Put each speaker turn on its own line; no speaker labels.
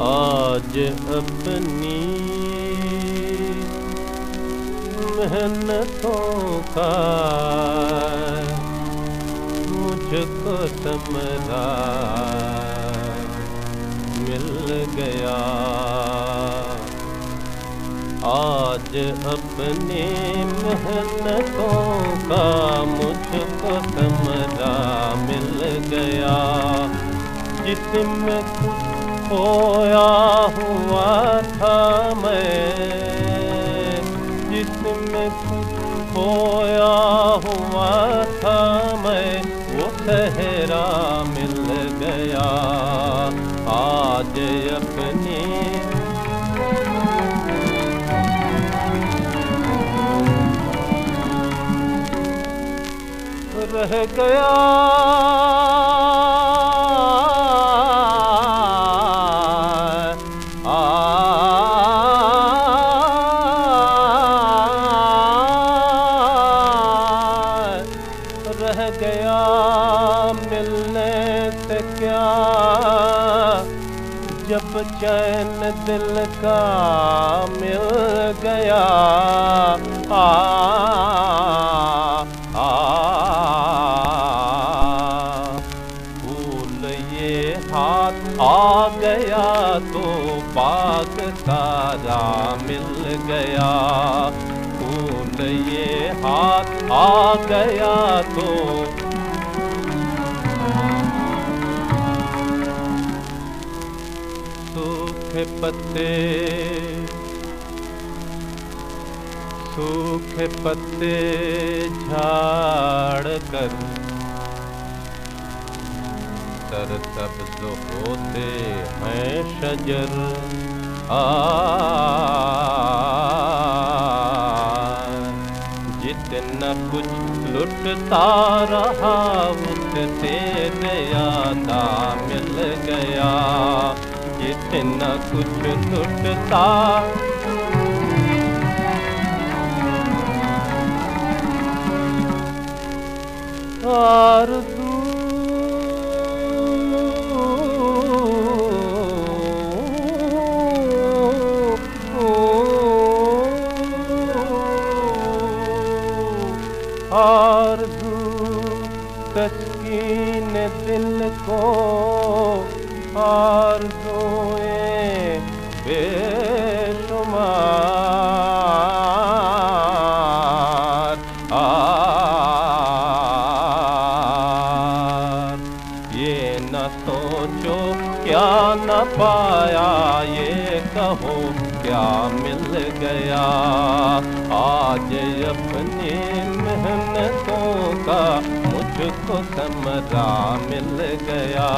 अपनी मेहनतों का मुझको समरा मिल गया। आज अपनी मेहनतों का मुझको समरा मिल गया। जिसमें कुछ खोया हुआ था मैं। जिसमें खोया हुआ था मैं, वो सहरा मिल गया। आज अपनी रह गया। गया मिलने से क्या? जब चैन दिल का मिल गया आ, आ, ये हाथ आ गया तो बाग सारा मिल गया। फूल ये हाथ आ गया तो सूखे पत्ते सूखे पत्ते झाड़ कर। सर सब्ज होते हैं शजर। आ जितना कुछ लुटता रहा उससे ज्यादा मिल गया जितना कुछ लुटता। आरज़ू आरज़ू तस्कीन दिल को आरज़ूए बेशुमार ये न सोचो क्या न पाया, ये कहो क्या मिल गया। आज अपनी मेहनतों का मुझको समरा मिल गया।